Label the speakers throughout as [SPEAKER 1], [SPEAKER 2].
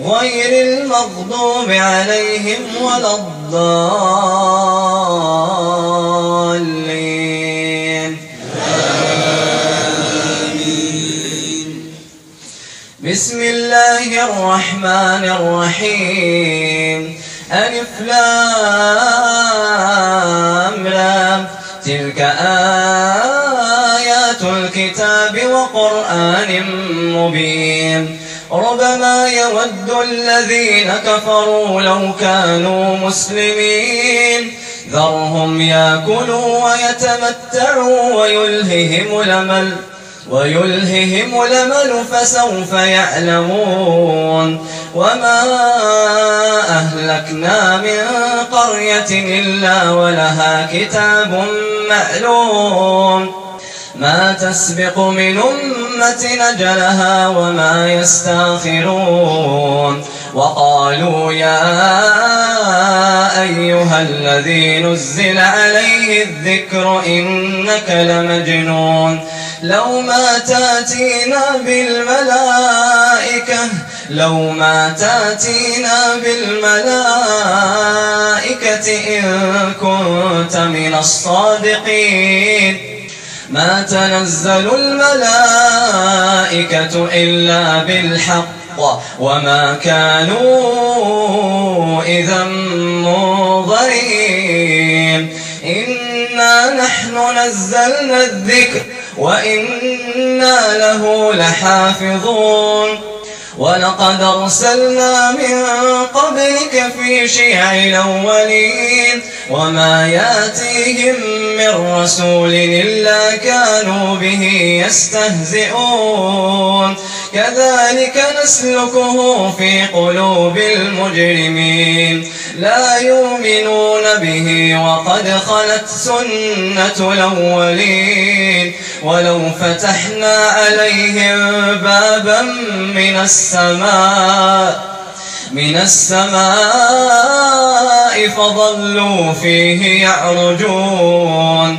[SPEAKER 1] غير المغضوب عليهم ولا الضالين. بسم الله الرحمن الرحيم. ألف لام لام. تلك آيات الكتاب وقرآن يود الذين كفروا لو كانوا مسلمين ذرهم ياكلوا ويتمتعوا ويلههم الأمل ويلههم الأمل فسوف يعلمون وما أهلكنا من قرية إلا ولها كتاب معلوم ما تسبق من أمة نجلها وما يستأخرون. وقالوا يا أيها الذي نزل عليه الذكر إنك لمجنون. لو ما تأتينا بالملائكة لو ما تأتينا بالملائكة إن كنت من الصادقين. ما تنزل الملائكة إلا بالحق وما كانوا إذا منظرين. إنا نحن نزلنا الذكر وإنا له لحافظون. ولقد أرسلنا من قبلك في شيع الأولين وما يأتيهم من رسول إلا كانوا به يستهزئون كذلك نسلكه في قلوب المجرمين. لا يؤمنون به وقد خلت سنة الأولين. ولو فتحنا عليهم بابا من السماء من السماء فظلوا فيه يعرجون.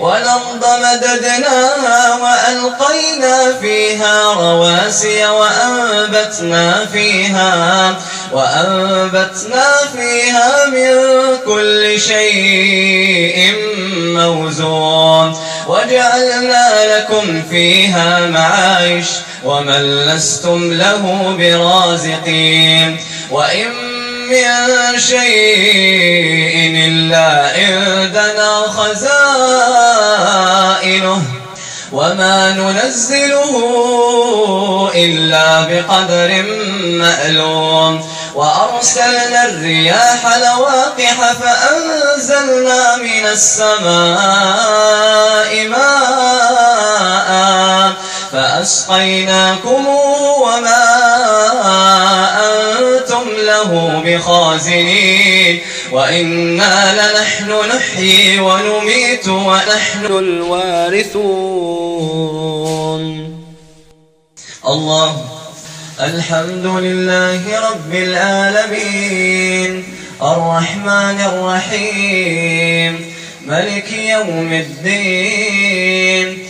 [SPEAKER 1] والأرض مددناها وألقينا فيها رواسي وأنبتنا فيها وأنبتنا فيها من كل شيء موزون. وجعلنا لكم فيها معايش ومن لستم له برازقين. وإن من شيء إلا عندنا خزائنه وما ننزله إلا بقدر مألوم وأرسلنا الرياح لواقح فأنزلنا من السماء ماء فأسقيناكموه وما أنتم له بخازنين وإنا لنحن نحيي ونميت ونحن الوارثون. الله الحمد لله رب العالمين الرحمن الرحيم ملك يوم الدين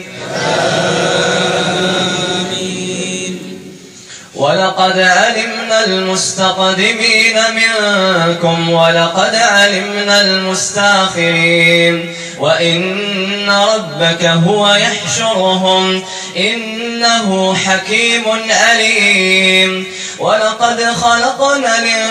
[SPEAKER 1] ولقد علمنا المستقدمين منكم ولقد علمنا المستاخرين. وإن ربك هو يحشرهم إنه حكيم أليم. ولقد خلقنا الإنسان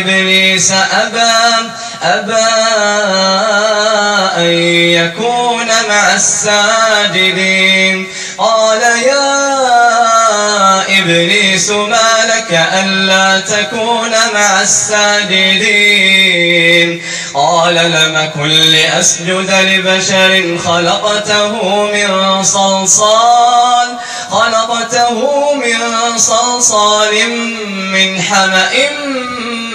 [SPEAKER 1] إبليس أبى أبى أن يكون مع الساجدين. قال يا إبليس ما لك ألا تكون مع الساجدين؟ قال لم كن لأسجد لبشر خلقته من صلصال خلقته من صلصال من حمأ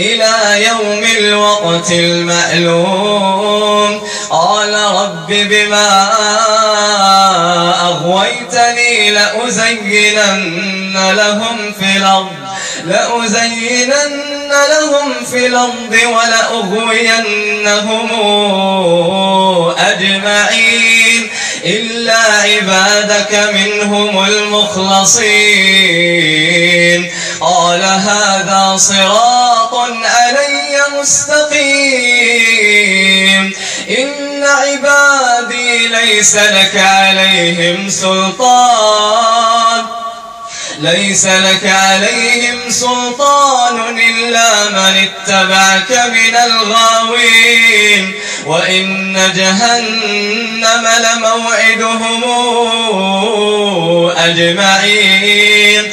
[SPEAKER 1] إلى يوم الوقت المعلوم قال رب بما أغويتني لأزينن لهم في الأرض لأزينن لهم في الأرض ولأغوينهم أجمعين. إلا عبادك منهم المخلصين. قال هذا صراط مستقيم إن عبادي ليس لك عليهم سلطان. ليس لك عليهم سلطان إلا من اتبعك من الغاوين. وإن جهنم لموعدهم أجمعين.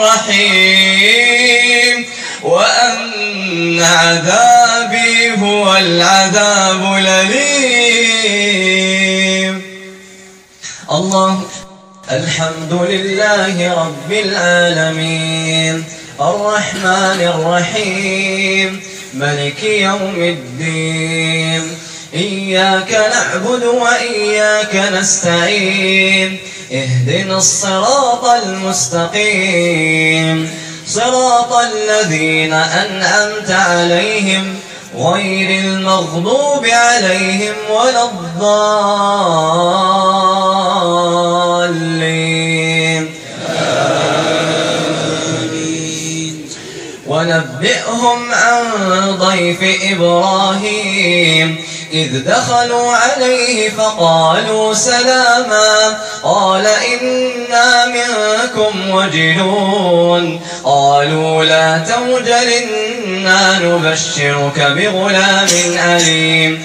[SPEAKER 1] الرحيم. وأن عذابي هو العذاب الأليم. الله الحمد لله رب العالمين. الرحمن الرحيم. ملك يوم الدين. إياك نعبد وإياك نستعين. اهدنا الصراط المستقيم. صراط الذين أنعمت عليهم غير المغضوب عليهم ولا الضالين. ونبئهم عن ضيف إبراهيم. إذ دخلوا عليه فقالوا سلاما قال إنا منكم وجلون قالوا لا توجل إنا نبشرك بغلام أليم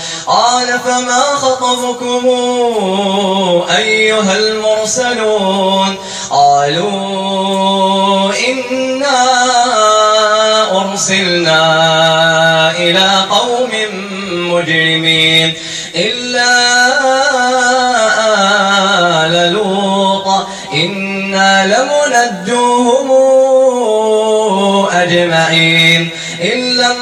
[SPEAKER 1] قال فما خطبكم أيها المرسلون قالوا إنا أرسلنا إلى قوم مجرمين إلا آل لوط إنا لمنجوهم أجمعين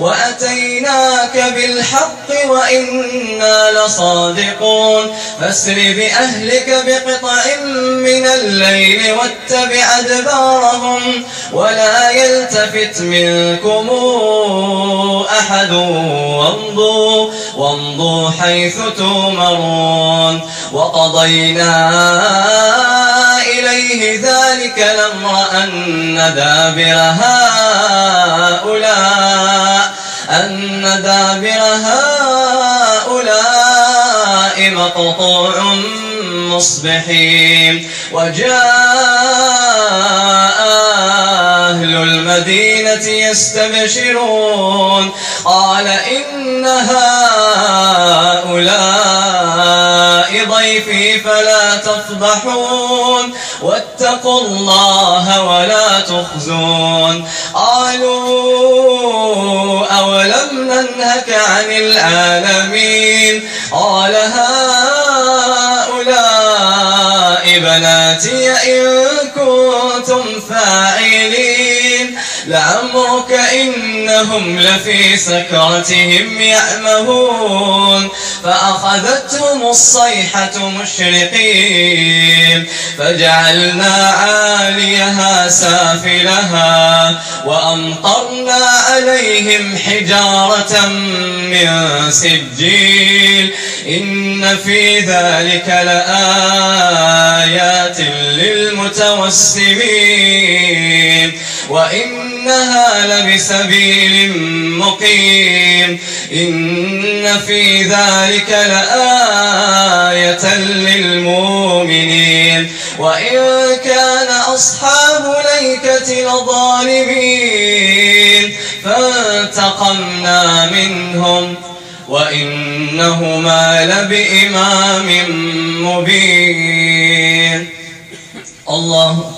[SPEAKER 1] وأتيناك بالحق وإنا لصادقون. فاسر بأهلك بقطع من الليل واتبع أدبارهم ولا يلتفت منكم أحد. وامضوا, وامضوا حيث تومرون وقضينا إليه ذلك الأمر أن دابر هؤلاء دابر هؤلاء مقطوع مصبحين. وجاء أهل المدينة يستبشرون. قال إن هؤلاء ضيفي فلا تفضحون. واتقوا الله ولا تخزون. قالوا أولم عن العالمين. قال هؤلاء بناتي إن كنتم فاعلين. لعمرك إنهم لفي سكرتهم يعمهون فأخذتهم الصيحة مشرقين. فجعلنا عاليها سافلها وأمطرنا عليهم حجارة من سجيل. إن في ذلك لآيات للمتوسمين. وإنها لبسبيل مقيم. إن في ذلك لآية للمؤمنين. وإن كان أصحاب ليكة لظالمين. فانتقمنا منهم. وإنهما لبإمام مبين. الله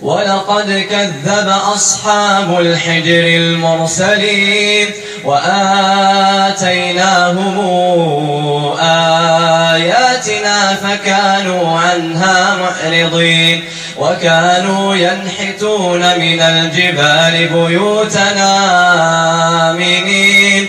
[SPEAKER 1] ولقد كذب أصحاب الحجر المرسلين وآتيناهم آياتنا فكانوا عنها معرضين وكانوا ينحتون من الجبال بيوتنا آمنين.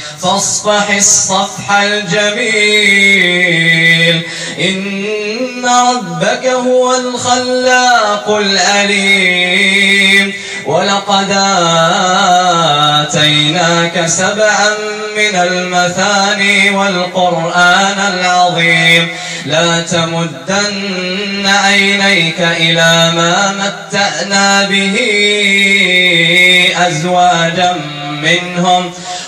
[SPEAKER 1] فاصفح الصفح الجميل. إن ربك هو الخلاق الأليم. ولقد آتيناك سبعا من المثاني والقرآن العظيم. لا تمدن عينيك إلى ما متأنا به أزواجا منهم.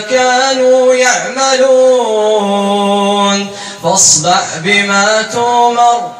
[SPEAKER 1] كانوا يعملون. فاصدع بما تؤمر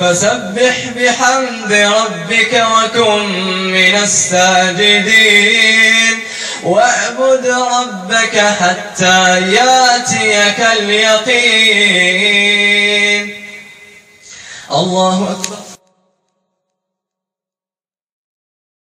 [SPEAKER 1] فسبح بحمد ربك وكن من الساجدين. واعبد ربك حتى ياتيك اليقين. الله أكبر.